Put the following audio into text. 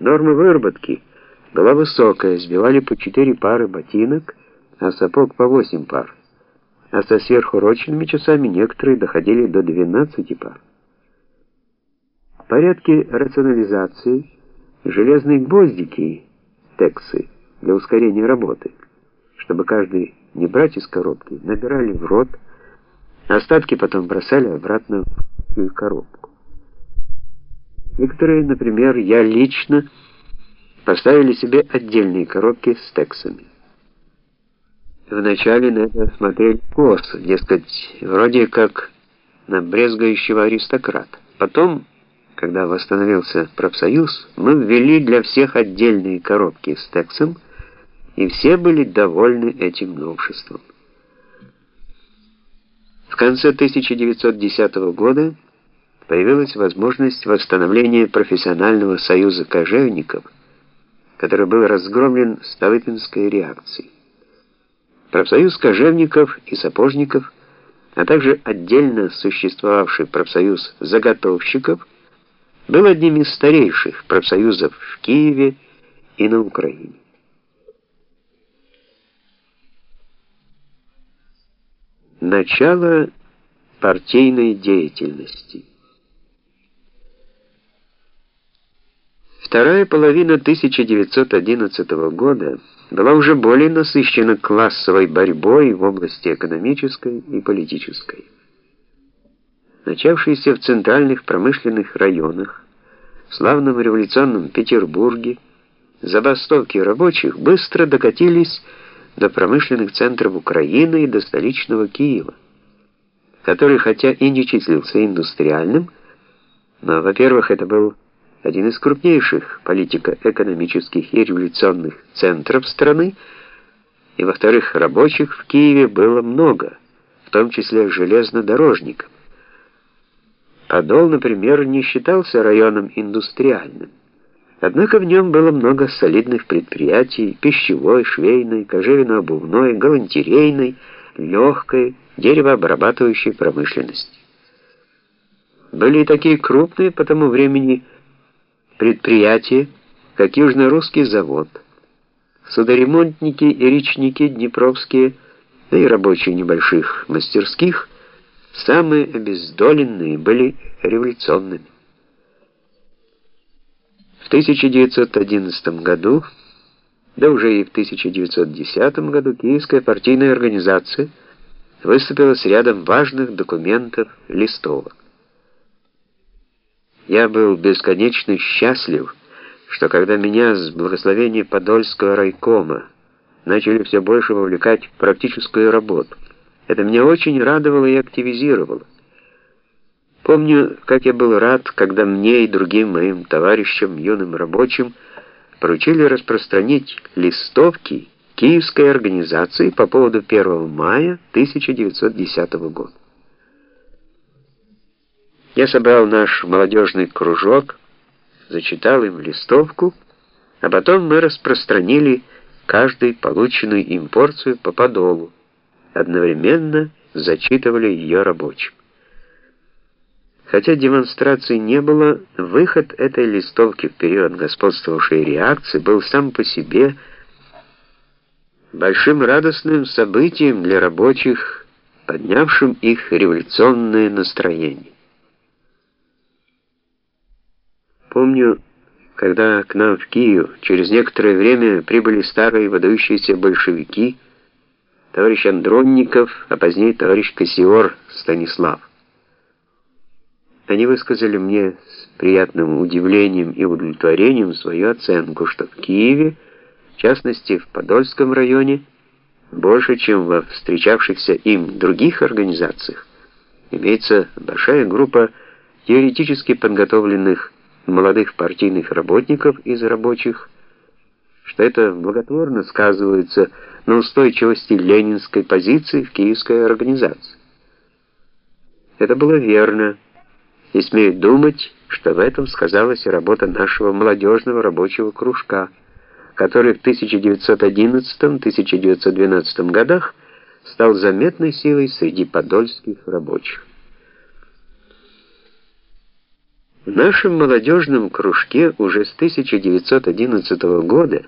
Норма выработки была высокая, сбивали по 4 пары ботинок, а сапог по 8 пар. А со сверхурочными часами некоторые доходили до 12 пар. Порядки рационализации, железные гвоздики, тексы для ускорения работы, чтобы каждый не брать из коробки, набирали в рот, остатки потом бросали обратно в коробку. Некоторые, например, я лично поставили себе отдельные коробки с тексами. Вначале на это смотрели косо, дескать, вроде как на брезгающего аристократа. Потом, когда восстановился профсоюз, мы ввели для всех отдельные коробки с тексом, и все были довольны этим новшеством. В конце 1910 года появилась возможность восстановления профессионального союза кожевников, который был разгромлен Столыпинской реакцией. Профсоюз кожевников и сапожников, а также отдельно существовавший профсоюз заготовщиков, был одним из старейших профсоюзов в Киеве и на Украине. Начало партийной деятельности Вторая половина 1911 года была уже более насыщена классовой борьбой в области экономической и политической. Начавшиеся в центральных промышленных районах, в славном революционном Петербурге, забастовки рабочих быстро докатились до промышленных центров Украины и до столичного Киева, который хотя и не числился индустриальным, но, во-первых, это был один из крупнейших политико-экономических и революционных центров страны, и, во-вторых, рабочих в Киеве было много, в том числе железнодорожников. Подол, например, не считался районом индустриальным. Однако в нем было много солидных предприятий пищевой, швейной, кожевенно-обувной, галантерейной, легкой, деревообрабатывающей промышленности. Были и такие крупные по тому времени предприятия, как Южно-Русский завод, судоремонтники и речники днепровские, да и рабочие небольших мастерских, самые обездоленные были революционными. В 1911 году, да уже и в 1910 году Киевская партийная организация выступила с рядом важных документов листовок. Я был бесконечно счастлив, что когда меня с благословения Подольского райкома начали все больше вовлекать в практическую работу, это меня очень радовало и активизировало. Помню, как я был рад, когда мне и другим моим товарищам, юным рабочим, поручили распространить листовки Киевской организации по поводу 1 мая 1910 года. Я собрал наш молодежный кружок, зачитал им листовку, а потом мы распространили каждый полученную им порцию по подолу, одновременно зачитывали ее рабочим. Хотя демонстрации не было, выход этой листовки в период господствовавшей реакции был сам по себе большим радостным событием для рабочих, поднявшим их революционное настроение. Помню, когда к нам в Киев через некоторое время прибыли старые выдающиеся большевики, товарищ Андронников, а позднее товарищ Кассиор Станислав. Они высказали мне с приятным удивлением и удовлетворением свою оценку, что в Киеве, в частности в Подольском районе, больше, чем во встречавшихся им других организациях, имеется большая группа теоретически подготовленных молодых партийных работников из рабочих, что это благотворно сказывается на устойчивости ленинской позиции в киевской организации. Это было верно, и смею думать, что в этом сказалась работа нашего молодежного рабочего кружка, который в 1911-1912 годах стал заметной силой среди подольских рабочих. В нашем молодежном кружке уже с 1911 года